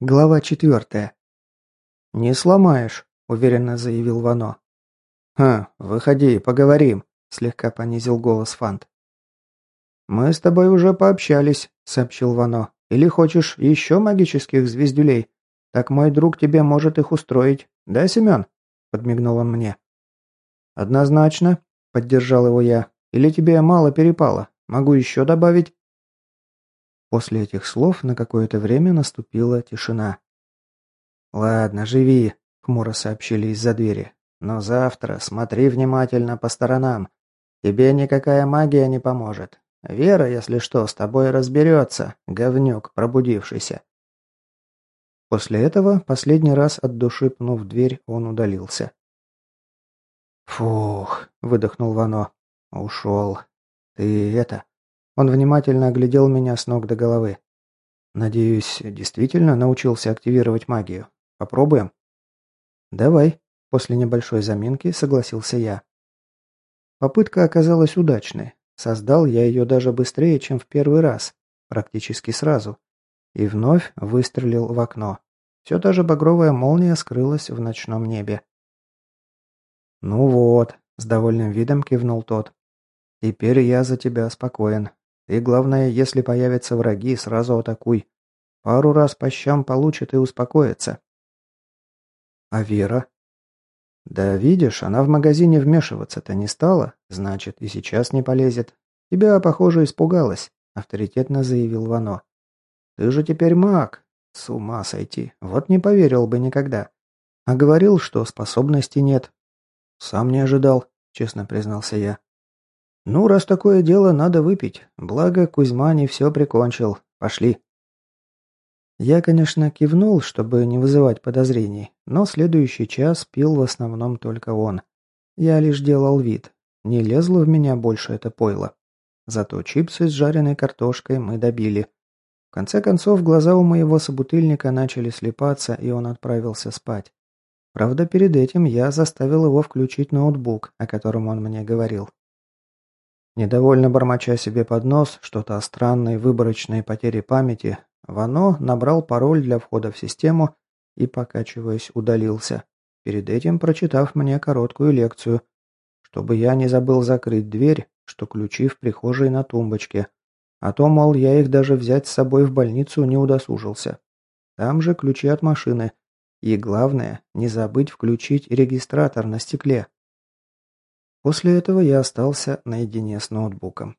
Глава четвертая. «Не сломаешь», — уверенно заявил Вано. «Ха, выходи, поговорим», — слегка понизил голос Фант. «Мы с тобой уже пообщались», — сообщил Вано. «Или хочешь еще магических звездюлей? Так мой друг тебе может их устроить. Да, Семен?» — подмигнул он мне. «Однозначно», — поддержал его я. «Или тебе мало перепало? Могу еще добавить?» После этих слов на какое-то время наступила тишина. «Ладно, живи», — хмуро сообщили из-за двери. «Но завтра смотри внимательно по сторонам. Тебе никакая магия не поможет. Вера, если что, с тобой разберется, говнюк пробудившийся». После этого, последний раз от души пнув дверь, он удалился. «Фух», — выдохнул Вано. «Ушел. Ты это...» Он внимательно оглядел меня с ног до головы. «Надеюсь, действительно научился активировать магию. Попробуем?» «Давай», — после небольшой заминки согласился я. Попытка оказалась удачной. Создал я ее даже быстрее, чем в первый раз, практически сразу. И вновь выстрелил в окно. Все та же багровая молния скрылась в ночном небе. «Ну вот», — с довольным видом кивнул тот. «Теперь я за тебя спокоен. И главное, если появятся враги, сразу атакуй. Пару раз по щам получит и успокоится. А Вера? Да видишь, она в магазине вмешиваться-то не стала, значит, и сейчас не полезет. Тебя, похоже, испугалась, авторитетно заявил Вано. Ты же теперь маг. С ума сойти. Вот не поверил бы никогда. А говорил, что способностей нет. Сам не ожидал, честно признался я. «Ну, раз такое дело, надо выпить. Благо, Кузьма не все прикончил. Пошли». Я, конечно, кивнул, чтобы не вызывать подозрений, но следующий час пил в основном только он. Я лишь делал вид. Не лезло в меня больше это пойло. Зато чипсы с жареной картошкой мы добили. В конце концов, глаза у моего собутыльника начали слепаться, и он отправился спать. Правда, перед этим я заставил его включить ноутбук, о котором он мне говорил. Недовольно бормоча себе под нос что-то о странной выборочной потере памяти, Вано набрал пароль для входа в систему и, покачиваясь, удалился, перед этим прочитав мне короткую лекцию, чтобы я не забыл закрыть дверь, что ключи в прихожей на тумбочке, а то, мол, я их даже взять с собой в больницу не удосужился. Там же ключи от машины. И главное, не забыть включить регистратор на стекле. После этого я остался наедине с ноутбуком.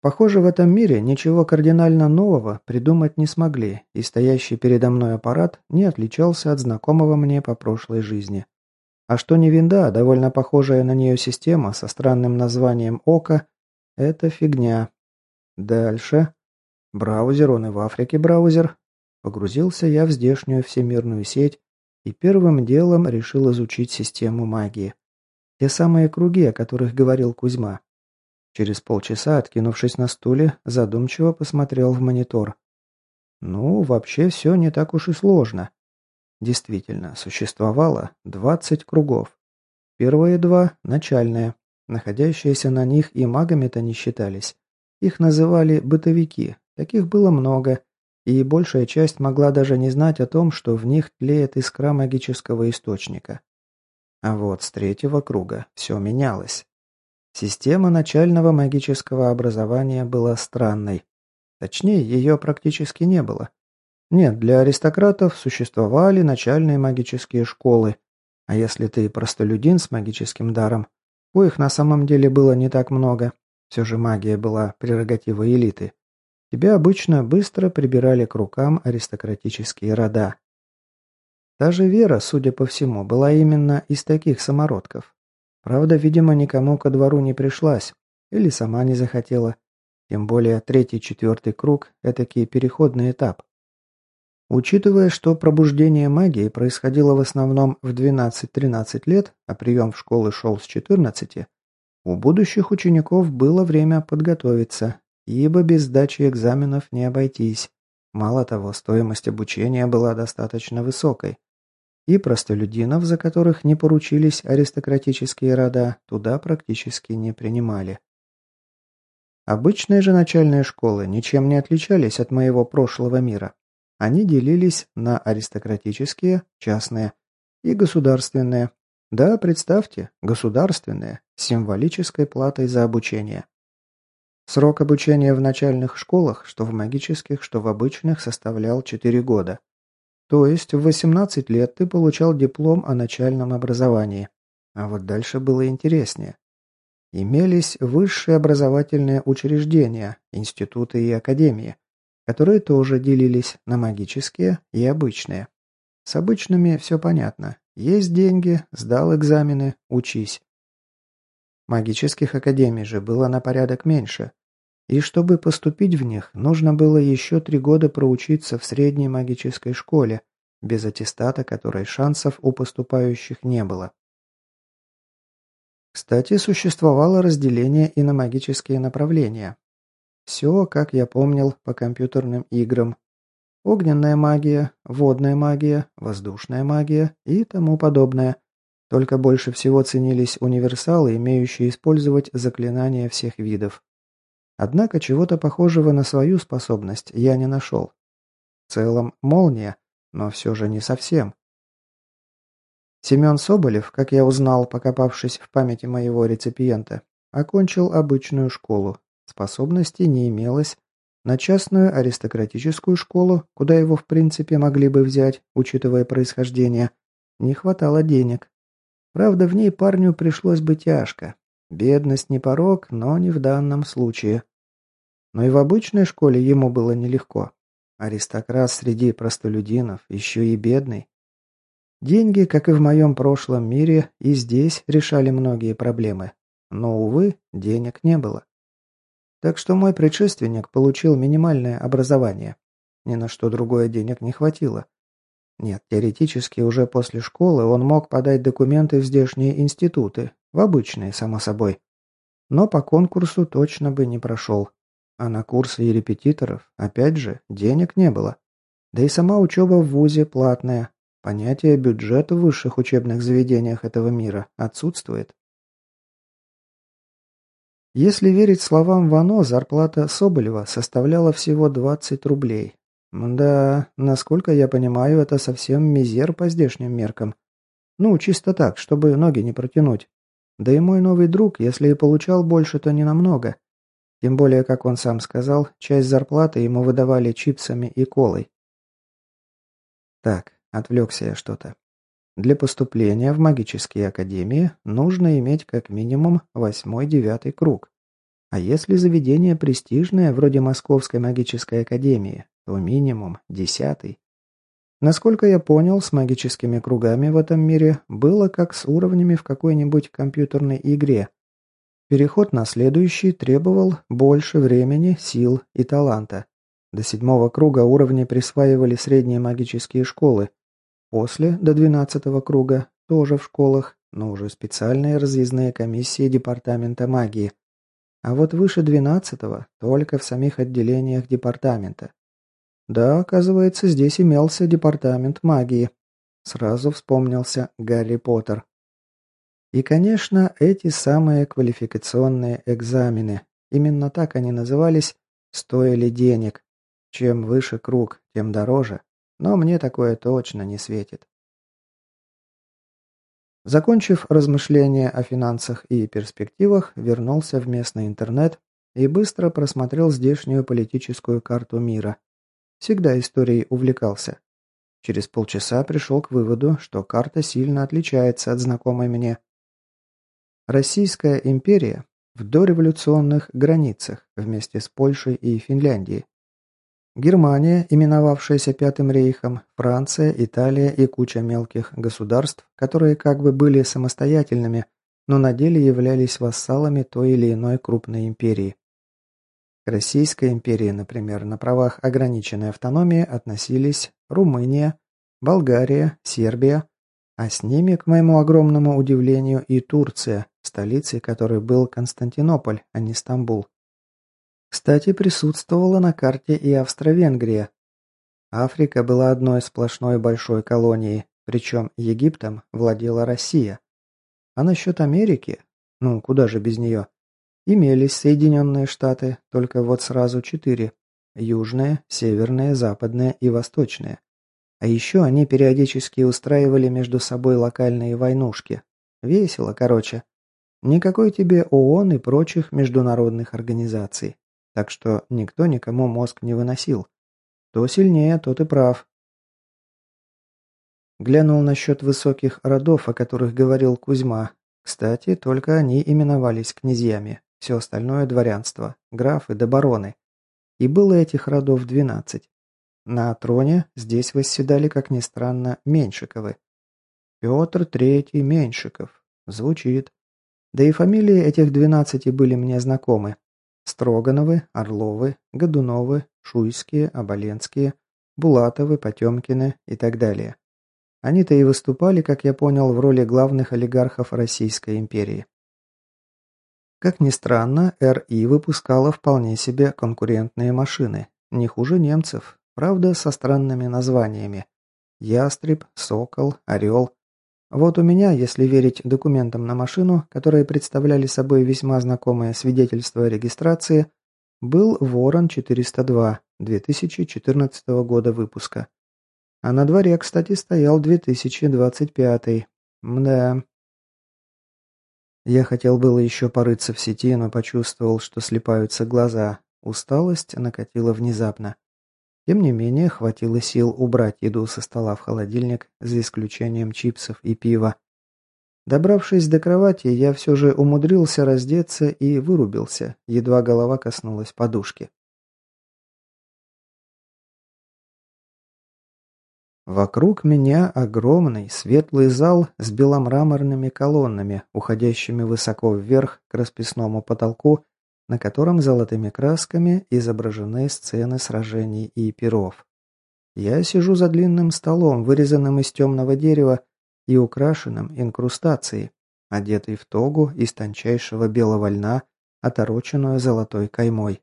Похоже, в этом мире ничего кардинально нового придумать не смогли, и стоящий передо мной аппарат не отличался от знакомого мне по прошлой жизни. А что не винда, довольно похожая на нее система со странным названием «Око» — это фигня. Дальше. Браузер, он и в Африке браузер. Погрузился я в здешнюю всемирную сеть и первым делом решил изучить систему магии. Те самые круги, о которых говорил Кузьма. Через полчаса, откинувшись на стуле, задумчиво посмотрел в монитор. Ну, вообще все не так уж и сложно. Действительно, существовало 20 кругов. Первые два – начальные. Находящиеся на них и магами-то не считались. Их называли бытовики. Таких было много, и большая часть могла даже не знать о том, что в них тлеет искра магического источника. А вот с третьего круга все менялось. Система начального магического образования была странной. Точнее, ее практически не было. Нет, для аристократов существовали начальные магические школы, а если ты простолюдин с магическим даром, коих на самом деле было не так много, все же магия была прерогативой элиты, Тебя обычно быстро прибирали к рукам аристократические рода. Та же Вера, судя по всему, была именно из таких самородков. Правда, видимо, никому ко двору не пришлась. Или сама не захотела. Тем более третий-четвертый круг – этакий переходный этап. Учитывая, что пробуждение магии происходило в основном в 12-13 лет, а прием в школы шел с 14, у будущих учеников было время подготовиться ибо без сдачи экзаменов не обойтись. Мало того, стоимость обучения была достаточно высокой. И простолюдинов, за которых не поручились аристократические рода, туда практически не принимали. Обычные же начальные школы ничем не отличались от моего прошлого мира. Они делились на аристократические, частные и государственные. Да, представьте, государственные, с символической платой за обучение. Срок обучения в начальных школах, что в магических, что в обычных, составлял 4 года. То есть в 18 лет ты получал диплом о начальном образовании. А вот дальше было интереснее. Имелись высшие образовательные учреждения, институты и академии, которые тоже делились на магические и обычные. С обычными все понятно. Есть деньги, сдал экзамены, учись. Магических академий же было на порядок меньше. И чтобы поступить в них, нужно было еще три года проучиться в средней магической школе, без аттестата которой шансов у поступающих не было. Кстати, существовало разделение и на магические направления. Все, как я помнил, по компьютерным играм. Огненная магия, водная магия, воздушная магия и тому подобное. Только больше всего ценились универсалы, имеющие использовать заклинания всех видов. Однако чего-то похожего на свою способность я не нашел. В целом молния, но все же не совсем. Семен Соболев, как я узнал, покопавшись в памяти моего реципиента, окончил обычную школу. Способностей не имелось. На частную аристократическую школу, куда его в принципе могли бы взять, учитывая происхождение, не хватало денег. Правда, в ней парню пришлось бы тяжко. Бедность не порог, но не в данном случае. Но и в обычной школе ему было нелегко. Аристократ среди простолюдинов, еще и бедный. Деньги, как и в моем прошлом мире, и здесь решали многие проблемы. Но, увы, денег не было. Так что мой предшественник получил минимальное образование. Ни на что другое денег не хватило. Нет, теоретически уже после школы он мог подать документы в здешние институты, в обычные, само собой. Но по конкурсу точно бы не прошел. А на курсы и репетиторов, опять же, денег не было. Да и сама учеба в ВУЗе платная. Понятие бюджета в высших учебных заведениях этого мира отсутствует. Если верить словам Вано, зарплата Соболева составляла всего 20 рублей, да, насколько я понимаю, это совсем мизер по здешним меркам. Ну, чисто так, чтобы ноги не протянуть. Да и мой новый друг, если и получал больше, то не намного. Тем более, как он сам сказал, часть зарплаты ему выдавали чипсами и колой. Так, отвлекся я что-то. Для поступления в магические академии нужно иметь как минимум восьмой-девятый круг. А если заведение престижное, вроде Московской магической академии, то минимум десятый. Насколько я понял, с магическими кругами в этом мире было как с уровнями в какой-нибудь компьютерной игре. Переход на следующий требовал больше времени, сил и таланта. До седьмого круга уровни присваивали средние магические школы. После, до двенадцатого круга, тоже в школах, но уже специальные разъездные комиссии Департамента магии. А вот выше двенадцатого только в самих отделениях департамента. Да, оказывается, здесь имелся департамент магии. Сразу вспомнился Гарри Поттер. И, конечно, эти самые квалификационные экзамены, именно так они назывались, стоили денег. Чем выше круг, тем дороже. Но мне такое точно не светит. Закончив размышления о финансах и перспективах, вернулся в местный интернет и быстро просмотрел здешнюю политическую карту мира. Всегда историей увлекался. Через полчаса пришел к выводу, что карта сильно отличается от знакомой мне. Российская империя в дореволюционных границах вместе с Польшей и Финляндией. Германия, именовавшаяся Пятым рейхом, Франция, Италия и куча мелких государств, которые как бы были самостоятельными, но на деле являлись вассалами той или иной крупной империи. К Российской империи, например, на правах ограниченной автономии относились Румыния, Болгария, Сербия, а с ними, к моему огромному удивлению, и Турция, столицей которой был Константинополь, а не Стамбул. Кстати, присутствовала на карте и Австро-Венгрия. Африка была одной сплошной большой колонией, причем Египтом владела Россия. А насчет Америки? Ну, куда же без нее? Имелись Соединенные Штаты, только вот сразу четыре. Южные, северные, западные и восточные. А еще они периодически устраивали между собой локальные войнушки. Весело, короче. Никакой тебе ООН и прочих международных организаций. Так что никто никому мозг не выносил. Кто сильнее, тот и прав. Глянул насчет высоких родов, о которых говорил Кузьма. Кстати, только они именовались князьями. Все остальное дворянство, графы да бароны. И было этих родов двенадцать. На троне здесь восседали, как ни странно, Меньшиковы. Петр Третий Меньшиков. Звучит. Да и фамилии этих двенадцати были мне знакомы. Строгановы, Орловы, Годуновы, Шуйские, Оболенские, Булатовы, Потемкины и так далее. Они-то и выступали, как я понял, в роли главных олигархов Российской империи. Как ни странно, РИ выпускала вполне себе конкурентные машины, не хуже немцев, Правда, со странными названиями. Ястреб, Сокол, Орел. Вот у меня, если верить документам на машину, которые представляли собой весьма знакомое свидетельство о регистрации, был Ворон-402 2014 года выпуска. А на дворе, кстати, стоял 2025. Мда. Я хотел было еще порыться в сети, но почувствовал, что слепаются глаза. Усталость накатила внезапно. Тем не менее, хватило сил убрать еду со стола в холодильник, за исключением чипсов и пива. Добравшись до кровати, я все же умудрился раздеться и вырубился, едва голова коснулась подушки. Вокруг меня огромный светлый зал с беломраморными колоннами, уходящими высоко вверх к расписному потолку на котором золотыми красками изображены сцены сражений и перов. Я сижу за длинным столом, вырезанным из темного дерева и украшенным инкрустацией, одетый в тогу из тончайшего белого льна, отороченную золотой каймой.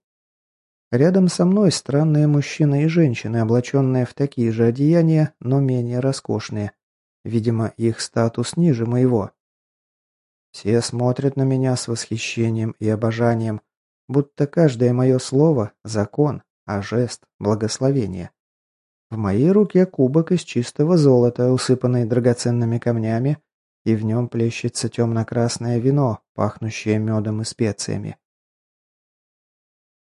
Рядом со мной странные мужчины и женщины, облаченные в такие же одеяния, но менее роскошные. Видимо, их статус ниже моего. Все смотрят на меня с восхищением и обожанием, будто каждое мое слово – закон, а жест – благословение. В моей руке кубок из чистого золота, усыпанный драгоценными камнями, и в нем плещется темно-красное вино, пахнущее медом и специями.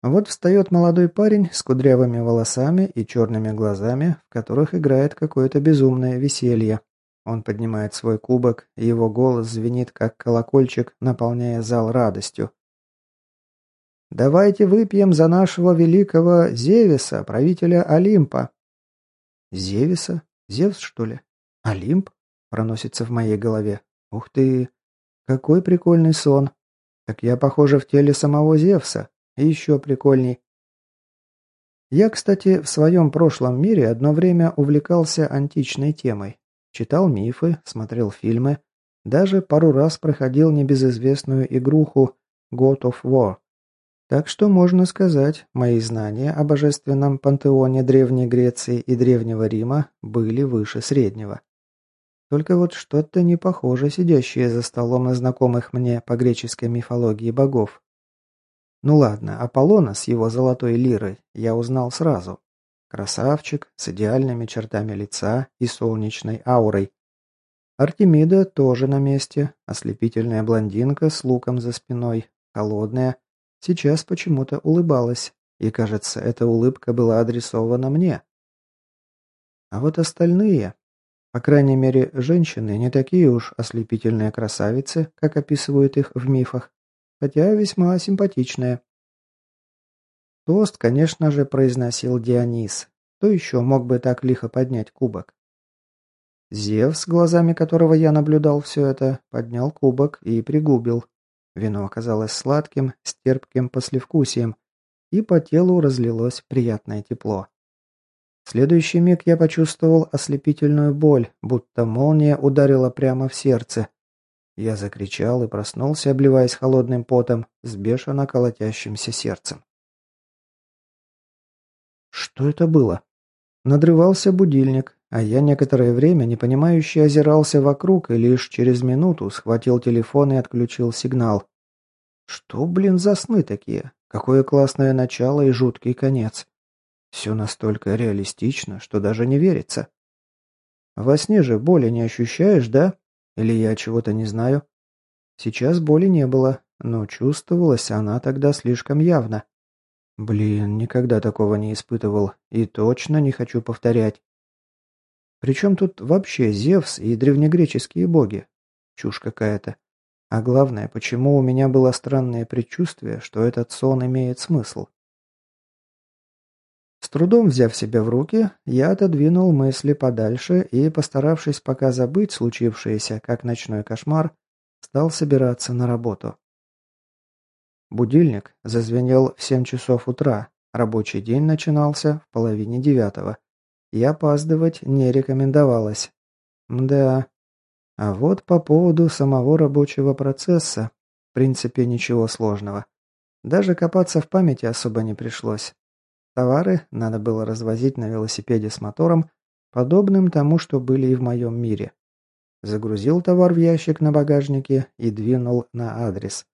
Вот встает молодой парень с кудрявыми волосами и черными глазами, в которых играет какое-то безумное веселье. Он поднимает свой кубок, его голос звенит, как колокольчик, наполняя зал радостью. Давайте выпьем за нашего великого Зевиса, правителя Олимпа». «Зевиса? Зевс, что ли? Олимп?» проносится в моей голове. «Ух ты! Какой прикольный сон! Так я, похоже, в теле самого Зевса. И еще прикольней. Я, кстати, в своем прошлом мире одно время увлекался античной темой. Читал мифы, смотрел фильмы, даже пару раз проходил небезызвестную игруху God of War. Так что можно сказать, мои знания о божественном пантеоне Древней Греции и Древнего Рима были выше среднего. Только вот что-то не похоже сидящее за столом на знакомых мне по греческой мифологии богов. Ну ладно, Аполлона с его золотой лирой я узнал сразу. Красавчик, с идеальными чертами лица и солнечной аурой. Артемида тоже на месте, ослепительная блондинка с луком за спиной, холодная, Сейчас почему-то улыбалась, и, кажется, эта улыбка была адресована мне. А вот остальные, по крайней мере, женщины, не такие уж ослепительные красавицы, как описывают их в мифах, хотя весьма симпатичные. Тост, конечно же, произносил Дионис. Кто еще мог бы так лихо поднять кубок? Зевс, глазами которого я наблюдал все это, поднял кубок и пригубил, Вино оказалось сладким, с терпким послевкусием, и по телу разлилось приятное тепло. В следующий миг я почувствовал ослепительную боль, будто молния ударила прямо в сердце. Я закричал и проснулся, обливаясь холодным потом, с бешено колотящимся сердцем. Что это было? Надрывался будильник, а я некоторое время непонимающе озирался вокруг и лишь через минуту схватил телефон и отключил сигнал. Что, блин, за сны такие? Какое классное начало и жуткий конец. Все настолько реалистично, что даже не верится. Во сне же боли не ощущаешь, да? Или я чего-то не знаю? Сейчас боли не было, но чувствовалась она тогда слишком явно. Блин, никогда такого не испытывал и точно не хочу повторять. Причем тут вообще Зевс и древнегреческие боги? Чушь какая-то. А главное, почему у меня было странное предчувствие, что этот сон имеет смысл? С трудом взяв себя в руки, я отодвинул мысли подальше и, постаравшись пока забыть случившееся, как ночной кошмар, стал собираться на работу. Будильник зазвенел в семь часов утра, рабочий день начинался в половине девятого. И опаздывать не рекомендовалось. Да. А вот по поводу самого рабочего процесса, в принципе, ничего сложного. Даже копаться в памяти особо не пришлось. Товары надо было развозить на велосипеде с мотором, подобным тому, что были и в моем мире. Загрузил товар в ящик на багажнике и двинул на адрес.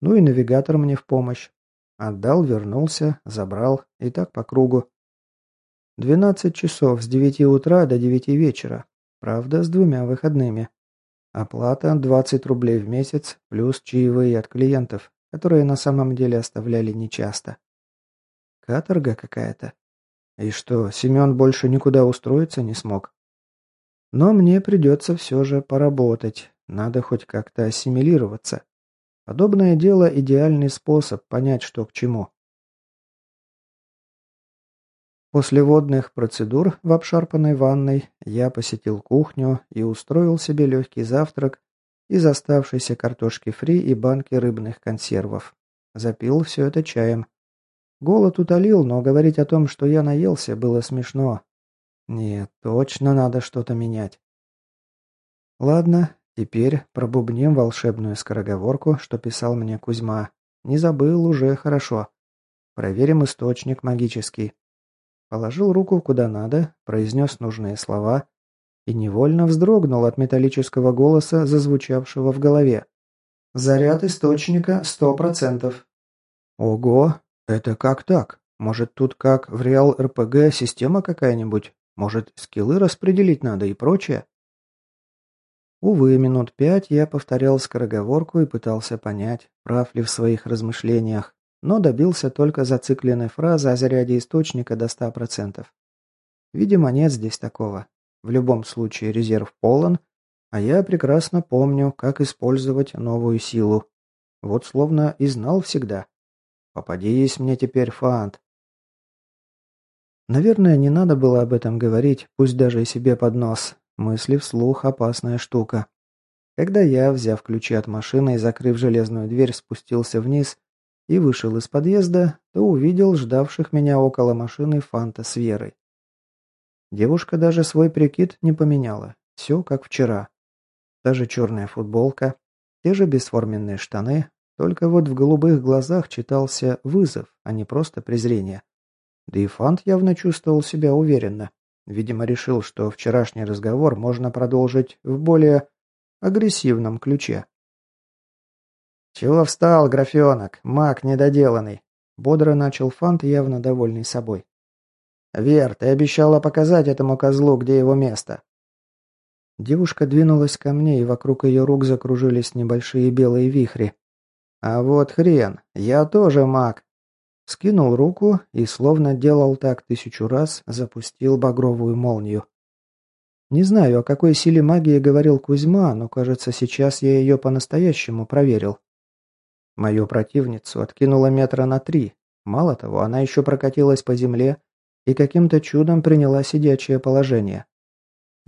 Ну и навигатор мне в помощь. Отдал, вернулся, забрал, и так по кругу. 12 часов с 9 утра до 9 вечера. Правда, с двумя выходными. Оплата 20 рублей в месяц, плюс чаевые от клиентов, которые на самом деле оставляли нечасто. Каторга какая-то. И что, Семен больше никуда устроиться не смог? Но мне придется все же поработать. Надо хоть как-то ассимилироваться. Подобное дело – идеальный способ понять, что к чему. После водных процедур в обшарпанной ванной я посетил кухню и устроил себе легкий завтрак из оставшейся картошки фри и банки рыбных консервов. Запил все это чаем. Голод утолил, но говорить о том, что я наелся, было смешно. Нет, точно надо что-то менять. Ладно, теперь пробубним волшебную скороговорку, что писал мне Кузьма. Не забыл, уже хорошо. Проверим источник магический. Положил руку куда надо, произнес нужные слова и невольно вздрогнул от металлического голоса, зазвучавшего в голове. «Заряд источника сто процентов». «Ого, «Это как так? Может, тут как в Реал РПГ система какая-нибудь? Может, скиллы распределить надо и прочее?» Увы, минут пять я повторял скороговорку и пытался понять, прав ли в своих размышлениях, но добился только зацикленной фразы о заряде источника до ста процентов. Видимо, нет здесь такого. В любом случае резерв полон, а я прекрасно помню, как использовать новую силу. Вот словно и знал всегда. Попадись мне теперь, Фант. Наверное, не надо было об этом говорить, пусть даже и себе под нос. Мысли вслух – опасная штука. Когда я, взяв ключи от машины и закрыв железную дверь, спустился вниз и вышел из подъезда, то увидел ждавших меня около машины Фанта с Верой. Девушка даже свой прикид не поменяла. Все как вчера. Та же черная футболка, те же бесформенные штаны, только вот в голубых глазах читался вызов, а не просто презрение. Да и Фант явно чувствовал себя уверенно. Видимо, решил, что вчерашний разговор можно продолжить в более агрессивном ключе. «Чего встал, графенок? Маг недоделанный!» Бодро начал Фант, явно довольный собой. «Вер, ты обещала показать этому козлу, где его место». Девушка двинулась ко мне, и вокруг ее рук закружились небольшие белые вихри. А вот хрен, я тоже маг. Скинул руку и, словно делал так тысячу раз, запустил багровую молнию. Не знаю, о какой силе магии говорил Кузьма, но, кажется, сейчас я ее по-настоящему проверил. Мою противницу откинула метра на три. Мало того, она еще прокатилась по земле и каким-то чудом приняла сидячее положение.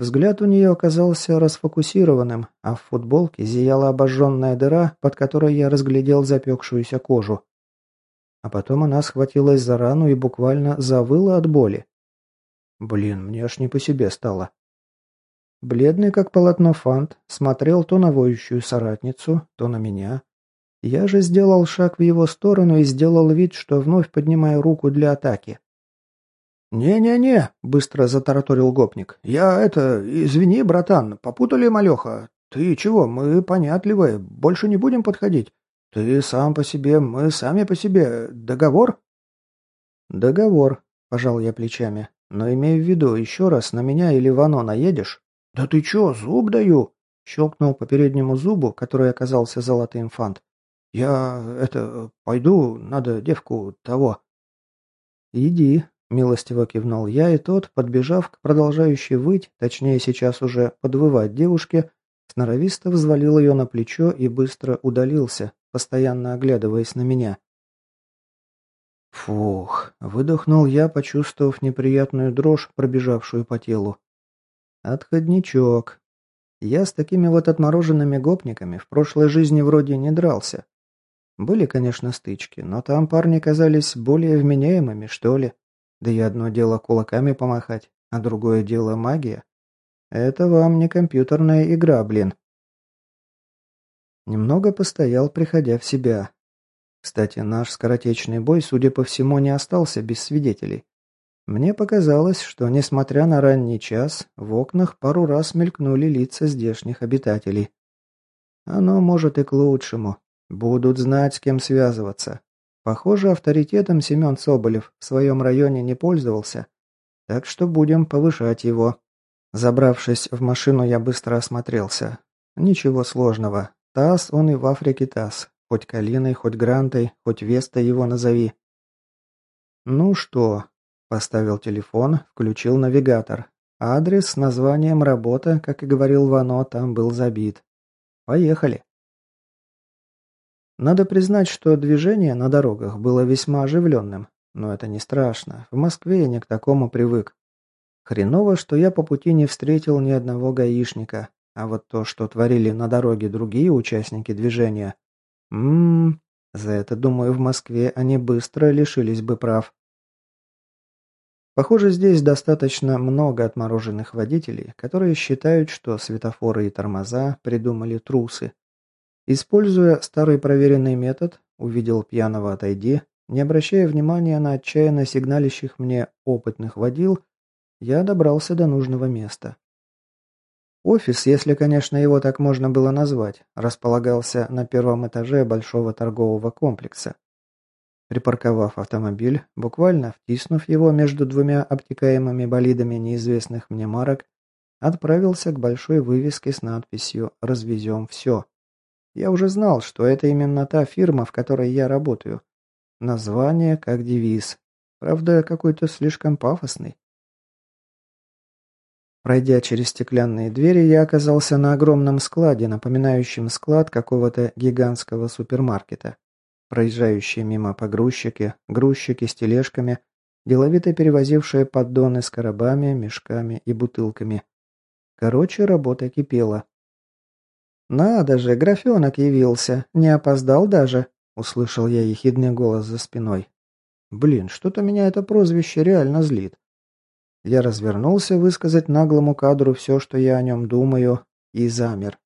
Взгляд у нее оказался расфокусированным, а в футболке зияла обожженная дыра, под которой я разглядел запекшуюся кожу. А потом она схватилась за рану и буквально завыла от боли. Блин, мне аж не по себе стало. Бледный, как полотно фант, смотрел то на воющую соратницу, то на меня. Я же сделал шаг в его сторону и сделал вид, что вновь поднимаю руку для атаки. «Не-не-не», — быстро затараторил гопник. «Я это... Извини, братан, попутали малеха. Ты чего, мы понятливые, больше не будем подходить. Ты сам по себе, мы сами по себе. Договор?» «Договор», пожал я плечами. «Но имею в виду, еще раз на меня или Вано наедешь?» «Да ты че, зуб даю!» Щелкнул по переднему зубу, который оказался золотым фант. «Я... это... пойду, надо девку того...» «Иди», — милостиво кивнул я, и тот, подбежав к продолжающей выть, точнее сейчас уже подвывать девушке, сноровисто взвалил ее на плечо и быстро удалился, постоянно оглядываясь на меня. Фух, выдохнул я, почувствовав неприятную дрожь, пробежавшую по телу. Отходничок. Я с такими вот отмороженными гопниками в прошлой жизни вроде не дрался. Были, конечно, стычки, но там парни казались более вменяемыми, что ли. Да и одно дело кулаками помахать, а другое дело магия. Это вам не компьютерная игра, блин. Немного постоял, приходя в себя. Кстати, наш скоротечный бой, судя по всему, не остался без свидетелей. Мне показалось, что, несмотря на ранний час, в окнах пару раз мелькнули лица здешних обитателей. Оно может и к лучшему. Будут знать, с кем связываться. Похоже, авторитетом Семен Соболев в своем районе не пользовался, так что будем повышать его. Забравшись в машину, я быстро осмотрелся. Ничего сложного. Таз он и в Африке таз. Хоть Калиной, хоть Грантой, хоть Веста его назови. Ну что, поставил телефон, включил навигатор. Адрес с названием «Работа», как и говорил Вано, там был забит. Поехали. Надо признать, что движение на дорогах было весьма оживленным. Но это не страшно. В Москве я не к такому привык. Хреново, что я по пути не встретил ни одного гаишника. А вот то, что творили на дороге другие участники движения... Ммм... За это, думаю, в Москве они быстро лишились бы прав. Похоже, здесь достаточно много отмороженных водителей, которые считают, что светофоры и тормоза придумали трусы. Используя старый проверенный метод, увидел пьяного отойди, не обращая внимания на отчаянно сигналищих мне опытных водил, я добрался до нужного места. Офис, если, конечно, его так можно было назвать, располагался на первом этаже большого торгового комплекса. Припарковав автомобиль, буквально втиснув его между двумя обтекаемыми болидами неизвестных мне марок, отправился к большой вывеске с надписью «Развезем все». Я уже знал, что это именно та фирма, в которой я работаю. Название как девиз. Правда, какой-то слишком пафосный. Пройдя через стеклянные двери, я оказался на огромном складе, напоминающем склад какого-то гигантского супермаркета. Проезжающие мимо погрузчики, грузчики с тележками, деловито перевозившие поддоны с коробами, мешками и бутылками. Короче, работа кипела. «Надо же, графенок явился, не опоздал даже», — услышал я ехидный голос за спиной. «Блин, что-то меня это прозвище реально злит». Я развернулся высказать наглому кадру все, что я о нем думаю, и замер.